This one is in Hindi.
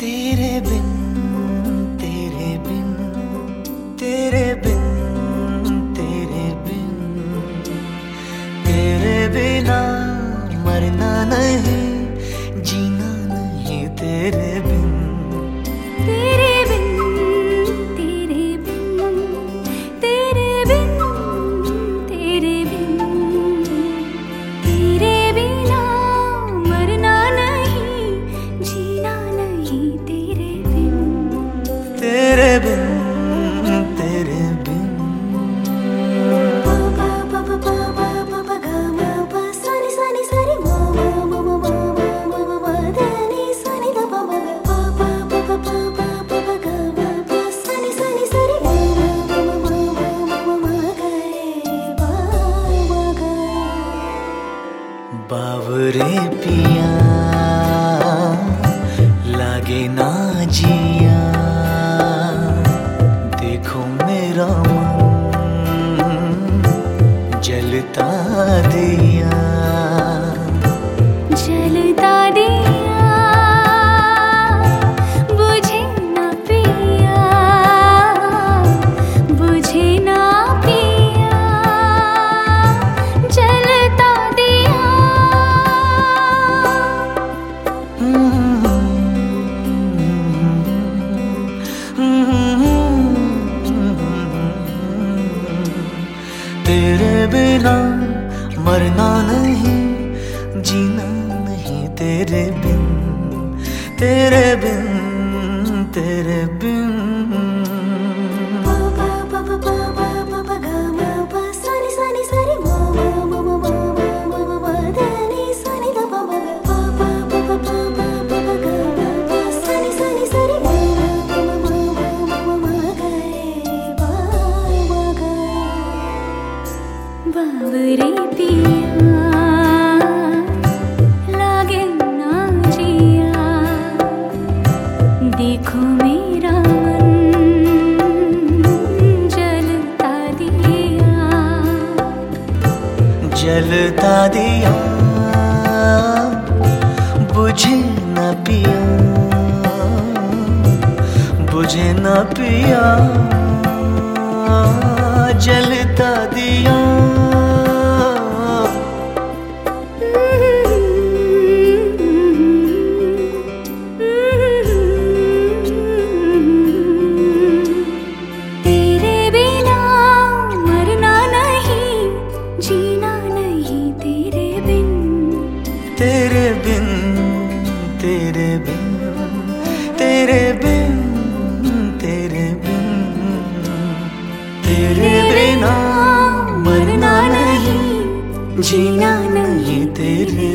तेरे बिन तेरे बिन तेरे बिन तेरे बिन। तेरे बिना मरना नहीं, जीना नहीं तेरे रे पिया लागे ना जिया। देखो मेरा मन जलता दिया। जीना मरना नहीं जीना नहीं तेरे बिन तेरे बिन तेरे बिन। जलता दिया। बुझे न पिया। बुझे न पिया। जलता दिया। Cinanım yeterim